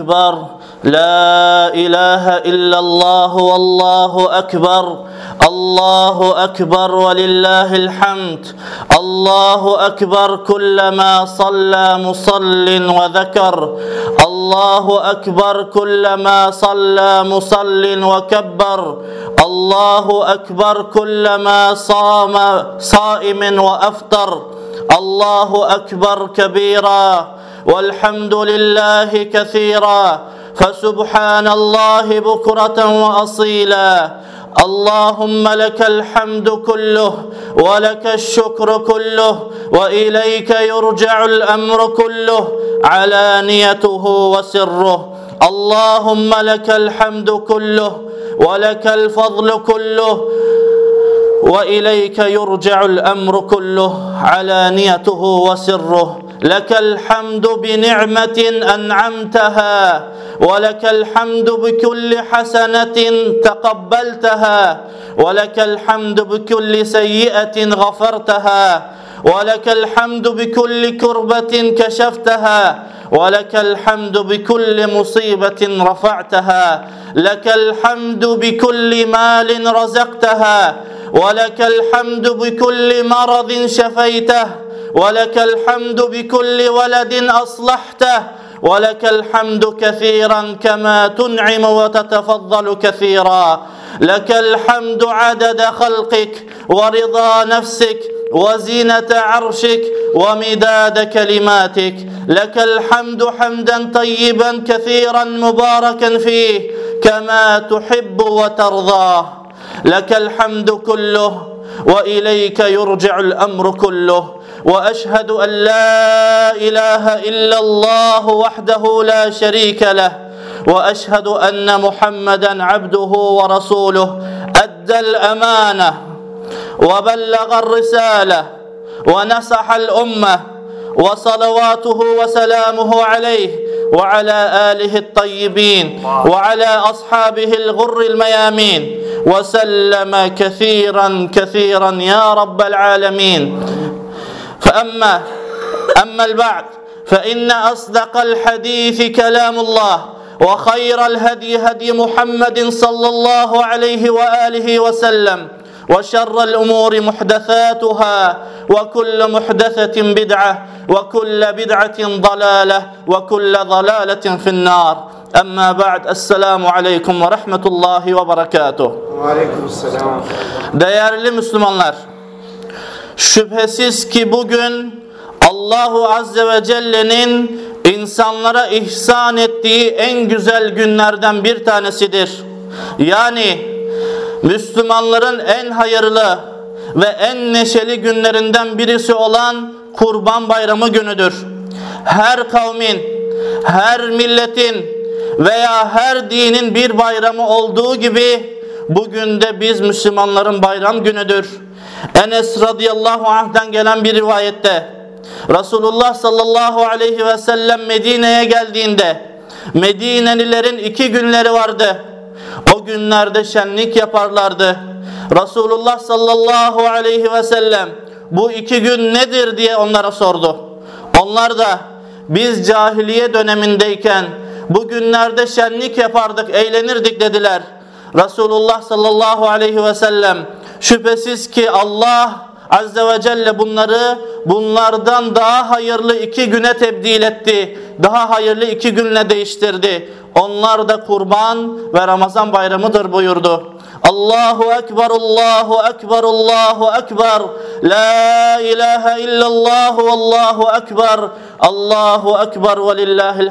أكبر. لا إله إلا الله والله أكبر. الله أكبر ولله الحمد. الله أكبر كلما صلى مصل وذكر. الله أكبر كلما صلى مصل وكبر. الله أكبر كلما صام صائم وأفطر. الله أكبر كبيرا. والحمد لله كثيرا فسبحان الله بكرة وأصيلا. اللهم لك الحمد كله ولك الشكر كله وإليك يرجع الأمر كله علانيته وسره. اللهم لك الحمد كله ولك الفضل كله وإليك يرجع الأمر كله علانيته وسره. لك الحمد بنعمة أنعمتها ولك الحمد بكل حسنة تقبلتها ولك الحمد بكل سيئة غفرتها ولك الحمد بكل كربة كشفتها ولك الحمد بكل مصيبة رفعتها لك الحمد بكل مال رزقتها ولك الحمد بكل مرض شفيته ولك الحمد بكل ولد أصلحته ولك الحمد كثيرا كما تنعم وتتفضل كثيرا. لك الحمد عدد خلقك ورضا نفسك وزينة عرشك ومداد كلماتك. لك الحمد حمدا طيبا كثيرا مباركا فيه كما تحب وترضى لك الحمد كله وإليك يرجع الأمر كله. وأشهد أن لا إله إلا الله وحده لا شريك له وأشهد أن محمدا عبده ورسوله أدى الأمانة وبلغ الرسالة ونصح الأمة وصلواته وسلامه عليه وعلى آله الطيبين وعلى أصحابه الغر الميامين وسلم كثيرا كثيرا يا رب العالمين. فأما أما البعد فإن أصدق الحديث كلام الله وخير الهدي هدي محمد صلى الله عليه وآله وسلم وشر الأمور محدثاتها وكل محدثة بدعة وكل بدعة ضلالة وكل ضلالة في النار أما بعد السلام عليكم ورحمة الله وبركاته Aleyküm selam. Değerli Müslümanlar, şüphesiz ki bugün Allahu Azze ve Celle'nin insanlara ihsan ettiği en güzel günlerden bir tanesidir. Yani Müslümanların en hayırlı ve en neşeli günlerinden birisi olan Kurban Bayramı günüdür. Her kavmin, her milletin veya her dinin bir bayramı olduğu gibi bugün de biz Müslümanların bayram günüdür. Enes radıyallahu anh'den gelen bir rivayette Resulullah sallallahu aleyhi ve sellem Medine'ye geldiğinde Medinelilerin iki günleri vardı. O günlerde şenlik yaparlardı. Resulullah sallallahu aleyhi ve sellem bu iki gün nedir diye onlara sordu. Onlar da biz cahiliye dönemindeyken bu günlerde şenlik yapardık, eğlenirdik dediler. Resulullah sallallahu aleyhi ve sellem şüphesiz ki Allah Azze ve Celle bunları bunlardan daha hayırlı iki güne tebdil etti. Daha hayırlı iki günle değiştirdi. Onlar da kurban ve Ramazan bayramıdır buyurdu. Allahu Ekber, Allahu Ekber, Allahu Ekber. La ilahe illallah, Allahu Ekber. Allahu Ekber ve lillahil.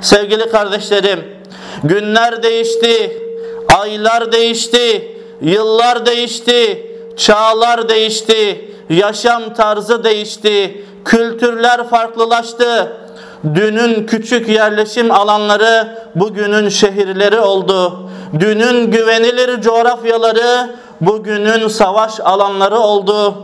Sevgili kardeşlerim, günler değişti, aylar değişti, yıllar değişti, çağlar değişti, yaşam tarzı değişti, kültürler farklılaştı. Dünün küçük yerleşim alanları bugünün şehirleri oldu. Dünün güvenilir coğrafyaları bugünün savaş alanları oldu.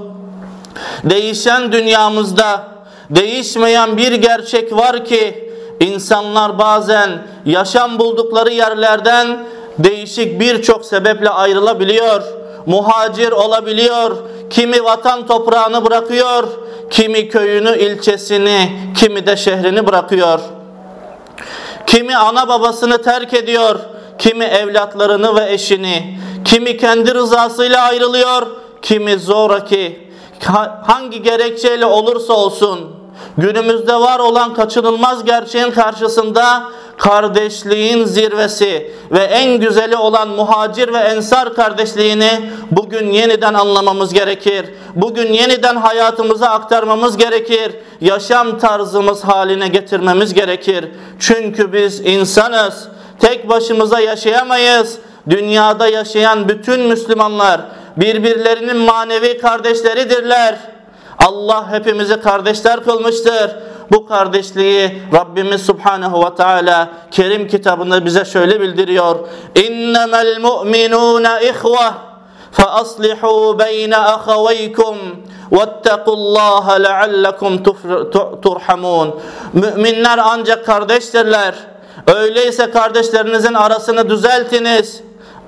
Değişen dünyamızda değişmeyen bir gerçek var ki insanlar bazen yaşam buldukları yerlerden değişik birçok sebeple ayrılabiliyor. muhacir olabiliyor, kimi vatan toprağını bırakıyor, kimi köyünü, ilçesini, kimi de şehrini bırakıyor. Kimi ana babasını terk ediyor, kimi evlatlarını ve eşini, kimi kendi rızasıyla ayrılıyor, kimi zoraki, hangi gerekçeyle olursa olsun günümüzde var olan kaçınılmaz gerçeğin karşısında kardeşliğin zirvesi ve en güzeli olan muhacir ve ensar kardeşliğini bugün yeniden anlamamız gerekir. Bugün yeniden hayatımıza aktarmamız gerekir. Yaşam tarzımız haline getirmemiz gerekir. Çünkü biz insanız. Tek başımıza yaşayamayız. Dünyada yaşayan bütün Müslümanlar birbirlerinin manevi kardeşleridirler. Allah hepimizi kardeşler kılmıştır. Bu kardeşliği Rabbimiz Subhanahu ve Teala Kerim kitabında bize şöyle bildiriyor. İnnemel mu'minûne ihve fe aslihû beyne ahaveykum vettekullâhe leallekum turhamun. Müminler ancak kardeştirler. Öyleyse kardeşlerinizin arasını düzeltiniz.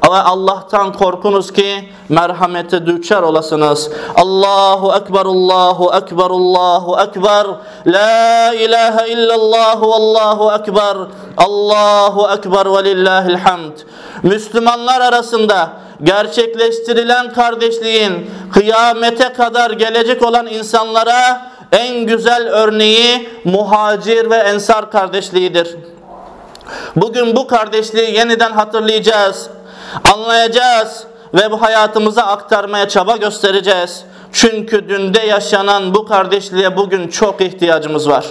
Ama Allah'tan korkunuz ki merhamete düçar olasınız. Allahu Ekber, Allahu Ekber, Allahu Ekber. La ilahe illallah, Allahu Ekber. Allahu Ekber ve lillahil hamd. Müslümanlar arasında gerçekleştirilen kardeşliğin kıyamete kadar gelecek olan insanlara en güzel örneği muhacir ve ensar kardeşliğidir. Bugün bu kardeşliği yeniden hatırlayacağız anlayacağız ve bu hayatımıza aktarmaya çaba göstereceğiz. Çünkü dünde yaşanan bu kardeşliğe bugün çok ihtiyacımız var.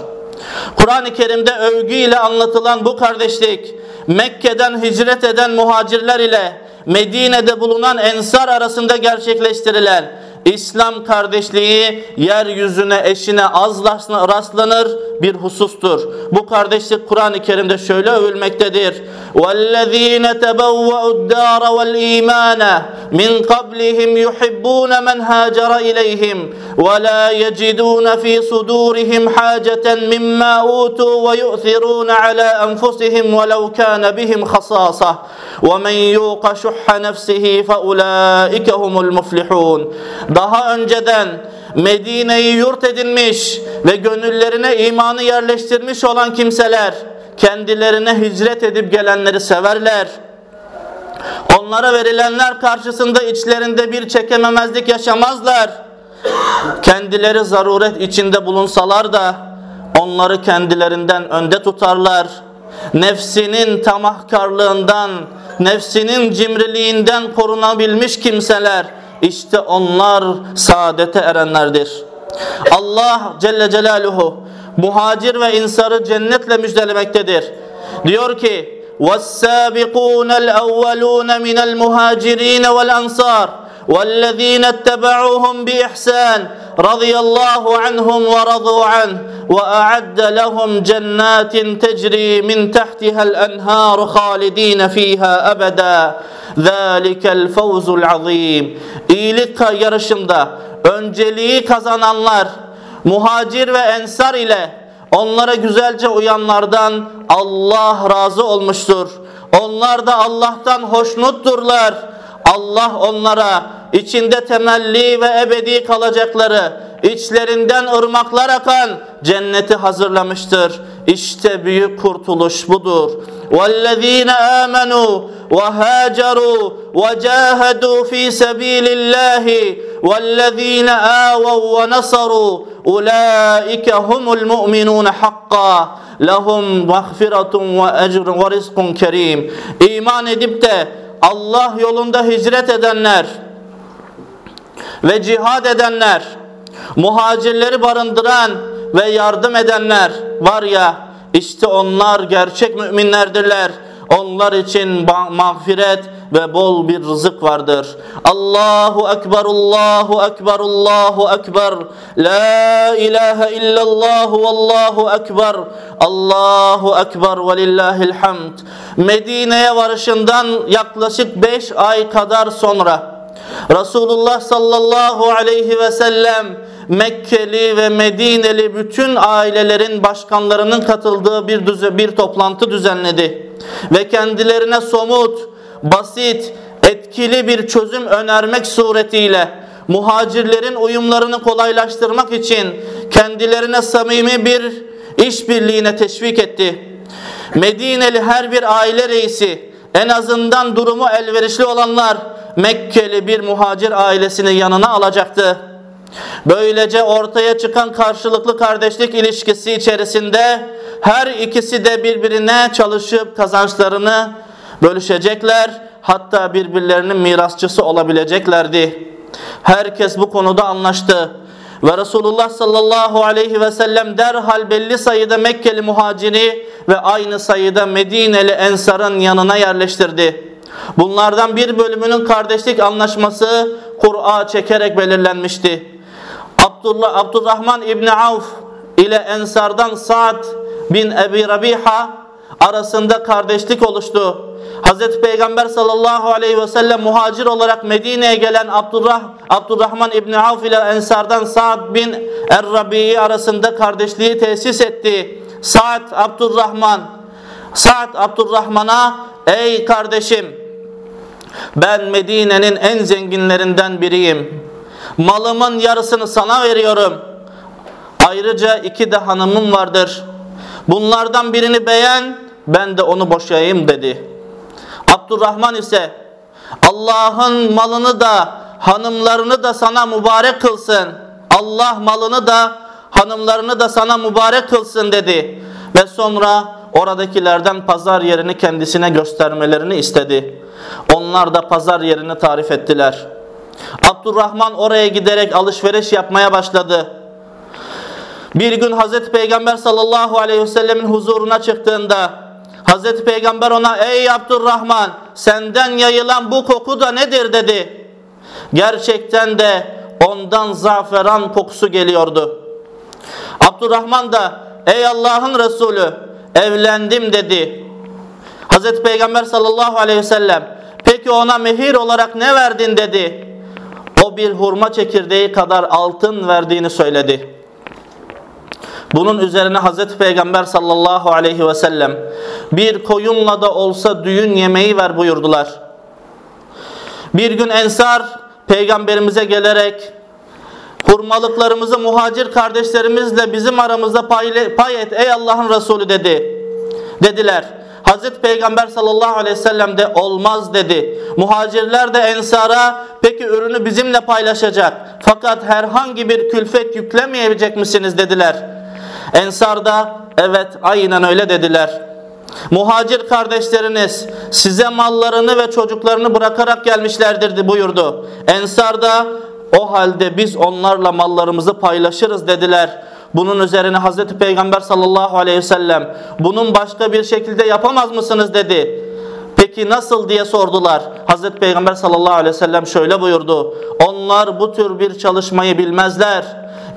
Kur'an-ı Kerim'de övgüyle anlatılan bu kardeşlik Mekke'den hicret eden muhacirler ile Medine'de bulunan ensar arasında gerçekleştirilen İslam kardeşliği yeryüzüne eşine az rastlanır bir husustur. Bu kardeşlik Kur'an-ı Kerim'de şöyle övülmektedir. وَالَّذ۪ينَ تَبَوَّعُوا الدَّارَ وَالْإ۪يمَانَ مِنْ قَبْلِهِمْ يُحِبُّونَ مَنْ هَاجَرَ إِلَيْهِمْ وَلَا يَجِدُونَ ف۪ي صُدُورِهِمْ حَاجَةً مِمَّا أُوتُوا وَيُؤْثِرُونَ عَلَى أَنْفُسِهِمْ وَلَوْ كَانَ بِهِمْ خَصَاصَةٌ وَمَنْ يُوقَ شُحَّ نَفْسِهِ فَأُولَٰئِكَ هُمُ الْمُفْلِحُونَ daha önceden Medine'yi yurt edinmiş ve gönüllerine imanı yerleştirmiş olan kimseler kendilerine hicret edip gelenleri severler. Onlara verilenler karşısında içlerinde bir çekememezlik yaşamazlar. Kendileri zaruret içinde bulunsalar da onları kendilerinden önde tutarlar. Nefsinin tamahkarlığından, nefsinin cimriliğinden korunabilmiş kimseler işte onlar saadete erenlerdir. Allah Celle Celaluhu muhacir ve insarı cennetle müjdelemektedir. Diyor ki وَالسَّابِقُونَ الْاَوَّلُونَ مِنَ الْمُهَاجِرِينَ وَالْاَنْصَارِ والذين اتبعوهم بإحسان رضي الله عنهم ورضوا عنه وأعد لهم جنات تجري من تحتها الأنهار خالدين فيها أبدا ذَٰلِكَ الْفَوْزُ الْعَظِيمِ İyilik yarışında önceliği kazananlar, muhacir ve ensar ile onlara güzelce uyanlardan Allah razı olmuştur. Onlar da Allah'tan hoşnutturlar. Allah onlara içinde temelli ve ebedi kalacakları, içlerinden ırmaklar akan cenneti hazırlamıştır. İşte büyük kurtuluş budur. وَالَّذ۪ينَ آمَنُوا وَهَاجَرُوا وَجَاهَدُوا ف۪ي سَب۪يلِ اللّٰهِ وَالَّذ۪ينَ آوَوْا وَنَصَرُوا اُولَٰئِكَ هُمُ الْمُؤْمِنُونَ حَقًّا لَهُمْ مَغْفِرَةٌ وَاَجْرٌ وَرِزْقٌ كَر۪يمٌ İman edip de Allah yolunda hicret edenler ve cihad edenler, muhacirleri barındıran ve yardım edenler var ya işte onlar gerçek müminlerdirler. Onlar için mağfiret ve bol bir rızık vardır. Allahu Ekber, Allahu Ekber, Allahu Ekber. La ilahe illallah, Allahu Ekber. Allahu Ekber ve lillahil hamd. Medine'ye varışından yaklaşık 5 ay kadar sonra Resulullah sallallahu aleyhi ve sellem Mekkeli ve Medineli bütün ailelerin başkanlarının katıldığı bir bir toplantı düzenledi ve kendilerine somut, basit, etkili bir çözüm önermek suretiyle muhacirlerin uyumlarını kolaylaştırmak için kendilerine samimi bir işbirliğine teşvik etti. Medineli her bir aile reisi en azından durumu elverişli olanlar Mekkeli bir muhacir ailesini yanına alacaktı. Böylece ortaya çıkan karşılıklı kardeşlik ilişkisi içerisinde her ikisi de birbirine çalışıp kazançlarını bölüşecekler. Hatta birbirlerinin mirasçısı olabileceklerdi. Herkes bu konuda anlaştı. Ve Resulullah sallallahu aleyhi ve sellem derhal belli sayıda Mekkeli muhaciri ve aynı sayıda Medineli ensarın yanına yerleştirdi. Bunlardan bir bölümünün kardeşlik anlaşması Kur'a çekerek belirlenmişti. Abdullah, Abdurrahman İbni Avf ile Ensardan Sa'd bin Ebi Rabiha arasında kardeşlik oluştu. Hazreti Peygamber sallallahu aleyhi ve sellem muhacir olarak Medine'ye gelen Abdurrah, Abdurrahman İbni Avf ile Ensardan Sa'd bin Er-Rabi'i arasında kardeşliği tesis etti. Sa'd Abdurrahman Sa'd Abdurrahman'a ey kardeşim ben Medine'nin en zenginlerinden biriyim. Malımın yarısını sana veriyorum. Ayrıca iki de hanımım vardır. Bunlardan birini beğen, ben de onu boşayayım dedi. Abdurrahman ise Allah'ın malını da hanımlarını da sana mübarek kılsın. Allah malını da hanımlarını da sana mübarek kılsın dedi. Ve sonra oradakilerden pazar yerini kendisine göstermelerini istedi. Onlar da pazar yerini tarif ettiler. Abdurrahman oraya giderek alışveriş yapmaya başladı. Bir gün Hazreti Peygamber sallallahu aleyhi ve sellemin huzuruna çıktığında Hazreti Peygamber ona ey Abdurrahman senden yayılan bu koku da nedir dedi. Gerçekten de ondan zaferan kokusu geliyordu. Abdurrahman da ey Allah'ın Resulü evlendim dedi. Hazreti Peygamber sallallahu aleyhi ve sellem peki ona mehir olarak ne verdin dedi. O bir hurma çekirdeği kadar altın verdiğini söyledi. Bunun üzerine Hazreti Peygamber sallallahu aleyhi ve sellem bir koyunla da olsa düğün yemeği ver buyurdular. Bir gün Ensar peygamberimize gelerek hurmalıklarımızı muhacir kardeşlerimizle bizim aramızda pay, pay et ey Allah'ın Resulü dedi. Dediler. Hazreti Peygamber sallallahu aleyhi ve sellem de olmaz dedi. Muhacirler de ensara peki ürünü bizimle paylaşacak. Fakat herhangi bir külfet yüklemeyecek misiniz dediler. Ensar da evet aynen öyle dediler. Muhacir kardeşleriniz size mallarını ve çocuklarını bırakarak gelmişlerdir buyurdu. Ensar da o halde biz onlarla mallarımızı paylaşırız dediler. Bunun üzerine Hazreti Peygamber sallallahu aleyhi ve sellem bunun başka bir şekilde yapamaz mısınız dedi. Peki nasıl diye sordular. Hazreti Peygamber sallallahu aleyhi ve sellem şöyle buyurdu. Onlar bu tür bir çalışmayı bilmezler.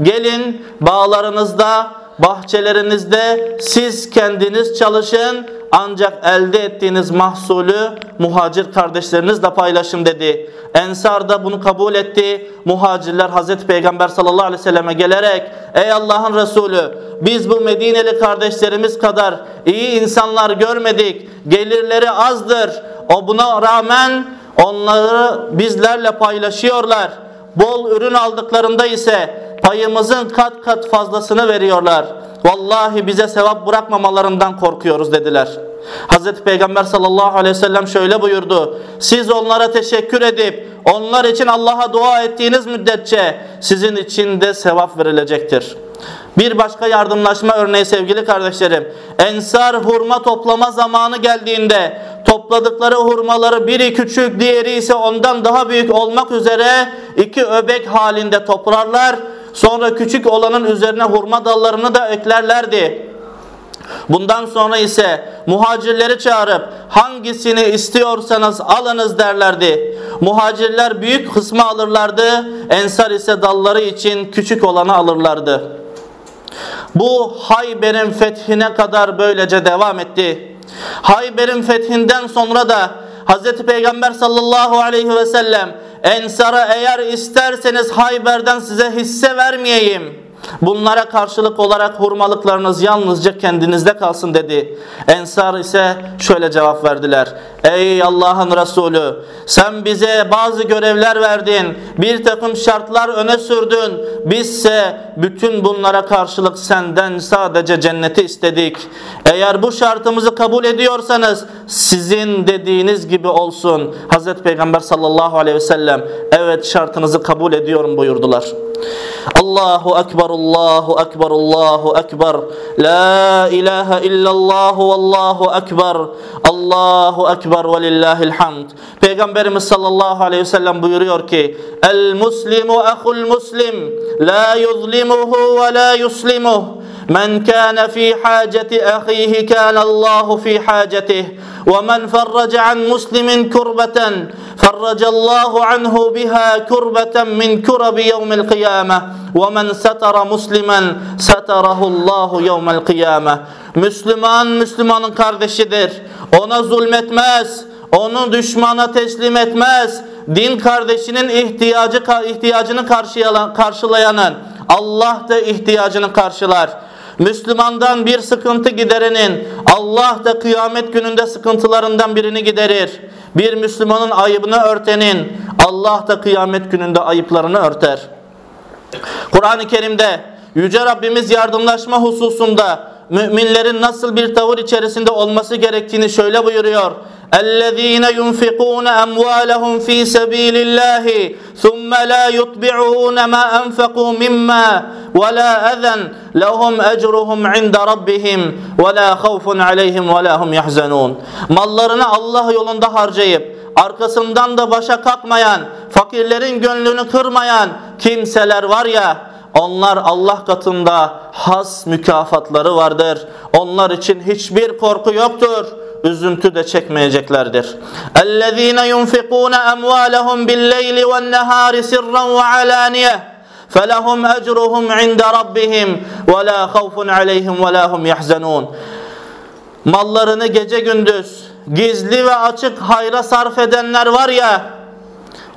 Gelin bağlarınızda bahçelerinizde siz kendiniz çalışın ancak elde ettiğiniz mahsulü muhacir kardeşlerinizle paylaşın dedi. Ensar da bunu kabul etti. Muhacirler Hazreti Peygamber sallallahu aleyhi ve selleme gelerek ey Allah'ın Resulü biz bu Medineli kardeşlerimiz kadar iyi insanlar görmedik. Gelirleri azdır. O buna rağmen onları bizlerle paylaşıyorlar. Bol ürün aldıklarında ise payımızın kat kat fazlasını veriyorlar. Vallahi bize sevap bırakmamalarından korkuyoruz dediler. Hazreti Peygamber sallallahu aleyhi ve sellem şöyle buyurdu. Siz onlara teşekkür edip onlar için Allah'a dua ettiğiniz müddetçe sizin için de sevap verilecektir. Bir başka yardımlaşma örneği sevgili kardeşlerim. Ensar hurma toplama zamanı geldiğinde topladıkları hurmaları biri küçük diğeri ise ondan daha büyük olmak üzere iki öbek halinde toplarlar Sonra küçük olanın üzerine hurma dallarını da eklerlerdi. Bundan sonra ise muhacirleri çağırıp hangisini istiyorsanız alınız derlerdi. Muhacirler büyük kısmı alırlardı. Ensar ise dalları için küçük olanı alırlardı. Bu Hayber'in fethine kadar böylece devam etti. Hayber'in fethinden sonra da Hz. Peygamber sallallahu aleyhi ve sellem Ensara eğer isterseniz Hayber'den size hisse vermeyeyim. Bunlara karşılık olarak hurmalıklarınız yalnızca kendinizde kalsın dedi. Ensar ise şöyle cevap verdiler. Ey Allah'ın Resulü sen bize bazı görevler verdin. Bir takım şartlar öne sürdün. Bizse bütün bunlara karşılık senden sadece cenneti istedik. Eğer bu şartımızı kabul ediyorsanız sizin dediğiniz gibi olsun. Hazreti Peygamber sallallahu aleyhi ve sellem evet şartınızı kabul ediyorum buyurdular. Allahu Ekber, Allahu Ekber, Allahu Ekber. La ilahe illallah, Allahu Ekber. Allahu Ekber ve lillahil hamd. Peygamberimiz sallallahu aleyhi ve sellem buyuruyor ki El muslimu ahul muslim la yuzlimuhu ve la yuslimuh. من كان في حاجة أخيه كان الله في حاجته ومن فرج عن مسلم كربة فرج الله عنه بها كربة من كرب يوم القيامة ومن ستر مسلما ستره الله يوم القيامة Müslüman Müslümanın kardeşidir. Ona zulmetmez. Onu düşmana teslim etmez. Din kardeşinin ihtiyacı ihtiyacını karşılayanın Allah da ihtiyacını karşılar. Müslümandan bir sıkıntı giderenin Allah da kıyamet gününde sıkıntılarından birini giderir. Bir Müslümanın ayıbını örtenin Allah da kıyamet gününde ayıplarını örter. Kur'an-ı Kerim'de Yüce Rabbimiz yardımlaşma hususunda müminlerin nasıl bir tavır içerisinde olması gerektiğini şöyle buyuruyor. الذين ينفقون أموالهم في سبيل الله ثم لا يطبعون ما أنفقوا مما ولا أذى لهم أجرهم عند ربهم ولا خوف عليهم ولا هم يحزنون mallarını Allah yolunda harcayıp arkasından da başa kalkmayan, fakirlerin gönlünü kırmayan kimseler var ya onlar Allah katında has mükafatları vardır. Onlar için hiçbir korku yoktur üzüntü de çekmeyeceklerdir. اَلَّذ۪ينَ يُنْفِقُونَ اَمْوَالَهُمْ بِالْلَيْلِ وَالنَّهَارِ سِرًّا وَعَلَانِيَةً فَلَهُمْ أَجْرُهُمْ عِنْدَ رَبِّهِمْ وَلَا خَوْفٌ عَلَيْهِمْ وَلَا هُمْ يَحْزَنُونَ Mallarını gece gündüz gizli ve açık hayra sarf edenler var ya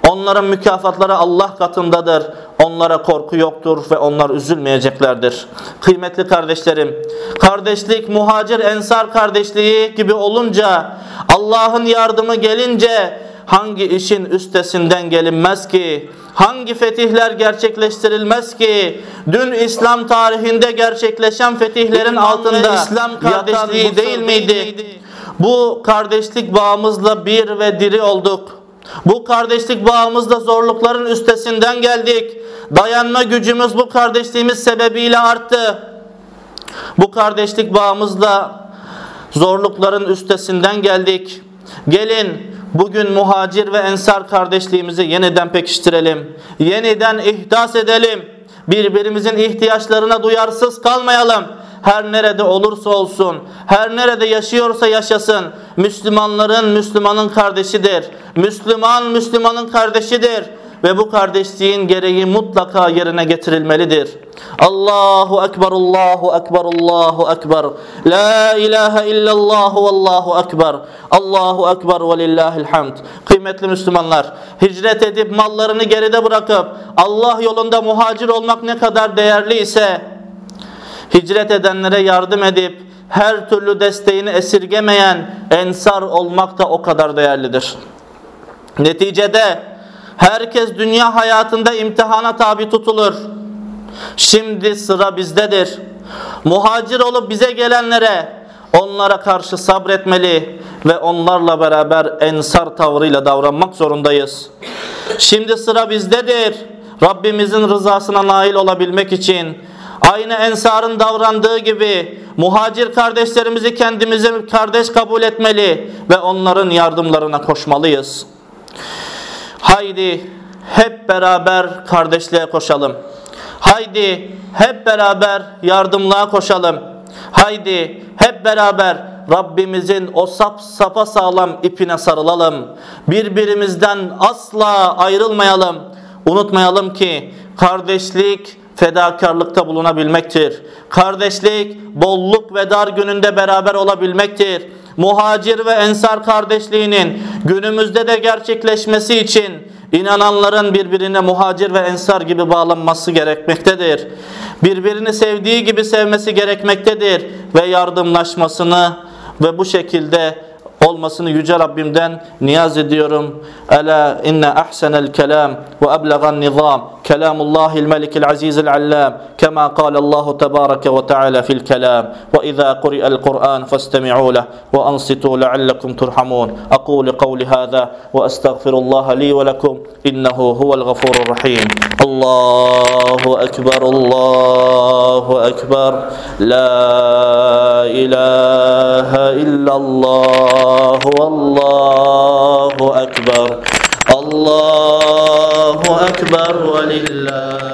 onların mükafatları Allah katındadır. Onlara korku yoktur ve onlar üzülmeyeceklerdir. Kıymetli kardeşlerim, kardeşlik muhacir ensar kardeşliği gibi olunca, Allah'ın yardımı gelince hangi işin üstesinden gelinmez ki? Hangi fetihler gerçekleştirilmez ki? Dün İslam tarihinde gerçekleşen fetihlerin altında İslam kardeşliği değil miydi? Bu kardeşlik bağımızla bir ve diri olduk. Bu kardeşlik bağımızda zorlukların üstesinden geldik. Dayanma gücümüz bu kardeşliğimiz sebebiyle arttı. Bu kardeşlik bağımızla zorlukların üstesinden geldik. Gelin bugün muhacir ve ensar kardeşliğimizi yeniden pekiştirelim. Yeniden ihdas edelim. Birbirimizin ihtiyaçlarına duyarsız kalmayalım her nerede olursa olsun, her nerede yaşıyorsa yaşasın, Müslümanların Müslümanın kardeşidir. Müslüman Müslümanın kardeşidir ve bu kardeşliğin gereği mutlaka yerine getirilmelidir. Allahu Ekber, Allahu Ekber, Allahu Ekber. La ilahe illallah ve Allahu Ekber. Allahu Ekber ve lillahil hamd. Kıymetli Müslümanlar, hicret edip mallarını geride bırakıp Allah yolunda muhacir olmak ne kadar değerli ise hicret edenlere yardım edip her türlü desteğini esirgemeyen ensar olmak da o kadar değerlidir. Neticede herkes dünya hayatında imtihana tabi tutulur. Şimdi sıra bizdedir. Muhacir olup bize gelenlere onlara karşı sabretmeli ve onlarla beraber ensar tavrıyla davranmak zorundayız. Şimdi sıra bizdedir. Rabbimizin rızasına nail olabilmek için Aynı ensarın davrandığı gibi muhacir kardeşlerimizi kendimize kardeş kabul etmeli ve onların yardımlarına koşmalıyız. Haydi hep beraber kardeşliğe koşalım. Haydi hep beraber yardımlığa koşalım. Haydi hep beraber Rabbimizin o sap sapa sağlam ipine sarılalım. Birbirimizden asla ayrılmayalım. Unutmayalım ki kardeşlik fedakarlıkta bulunabilmektir. Kardeşlik bolluk ve dar gününde beraber olabilmektir. muhacir ve ensar kardeşliğinin günümüzde de gerçekleşmesi için inananların birbirine muhacir ve ensar gibi bağlanması gerekmektedir. Birbirini sevdiği gibi sevmesi gerekmektedir ve yardımlaşmasını ve bu şekilde olmasını yüce Rabbimden niyaz ediyorum. Ela inne ahsenel kelam وأبلغ النظام. كلام الله الملك العزيز العلام كما قال الله تبارك وتعالى في الكلام وإذا قرئ القرآن فاستمعوا له وأنصتوا لعلكم ترحمون. أقول قولي هذا وأستغفر الله لي ولكم إنه هو الغفور الرحيم. الله أكبر الله أكبر. لا إله إلا الله والله أكبر. الله أكبر ولله